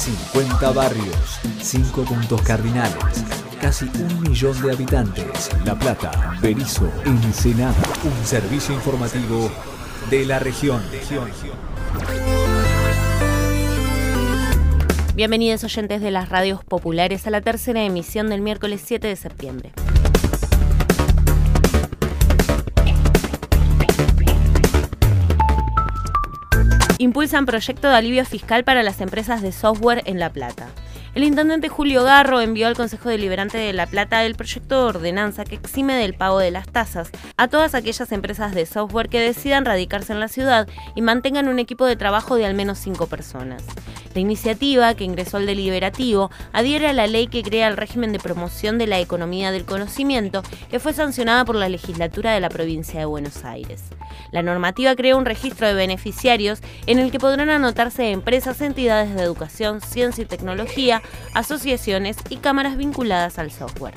50 barrios, 5 puntos cardinales, casi un millón de habitantes. La Plata, Berizo, Ensenada. Un servicio informativo de la región. Bienvenidos oyentes de las radios populares a la tercera emisión del miércoles 7 de septiembre. Impulsan proyecto de alivio fiscal para las empresas de software en La Plata. El intendente Julio Garro envió al Consejo Deliberante de La Plata el proyecto de ordenanza que exime del pago de las tasas a todas aquellas empresas de software que decidan radicarse en la ciudad y mantengan un equipo de trabajo de al menos cinco personas. La iniciativa, que ingresó al deliberativo, adhiere a la ley que crea el régimen de promoción de la economía del conocimiento, que fue sancionada por la legislatura de la provincia de Buenos Aires. La normativa crea un registro de beneficiarios en el que podrán anotarse empresas, entidades de educación, ciencia y tecnología, asociaciones y cámaras vinculadas al software.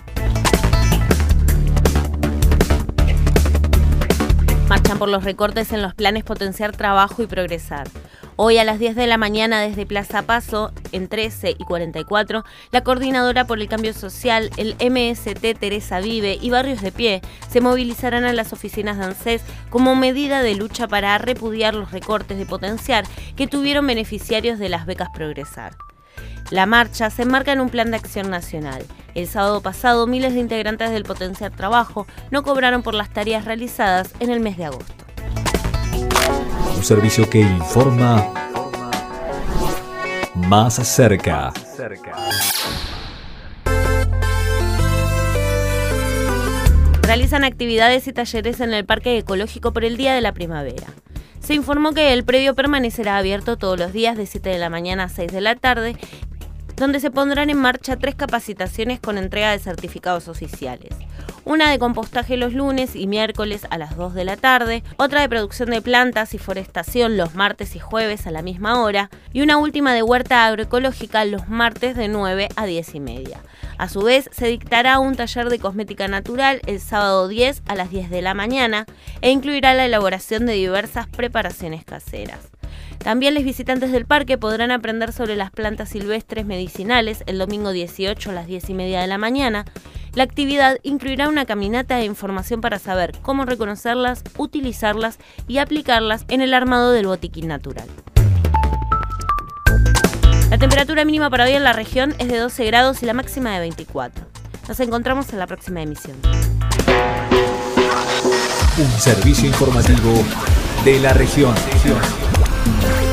Por los recortes en los planes potenciar trabajo y progresar. Hoy a las 10 de la mañana desde Plaza Paso, en 13 y 44, la coordinadora por el cambio social, el MST Teresa Vive y Barrios de Pie se movilizarán a las oficinas de ANSES como medida de lucha para repudiar los recortes de potenciar que tuvieron beneficiarios de las becas Progresar. La marcha se enmarca en un plan de acción nacional. El sábado pasado, miles de integrantes del Potenciar Trabajo no cobraron por las tareas realizadas en el mes de agosto un servicio que informa más cerca. Realizan actividades y talleres en el Parque Ecológico por el Día de la Primavera. Se informó que el predio permanecerá abierto todos los días de 7 de la mañana a 6 de la tarde donde se pondrán en marcha tres capacitaciones con entrega de certificados oficiales. Una de compostaje los lunes y miércoles a las 2 de la tarde, otra de producción de plantas y forestación los martes y jueves a la misma hora, y una última de huerta agroecológica los martes de 9 a 10 y media. A su vez, se dictará un taller de cosmética natural el sábado 10 a las 10 de la mañana e incluirá la elaboración de diversas preparaciones caseras. También los visitantes del parque podrán aprender sobre las plantas silvestres medicinales el domingo 18 a las 10 y media de la mañana. La actividad incluirá una caminata e información para saber cómo reconocerlas, utilizarlas y aplicarlas en el armado del botiquín natural. La temperatura mínima para hoy en la región es de 12 grados y la máxima de 24. Nos encontramos en la próxima emisión. Un servicio informativo de la región. Thank you.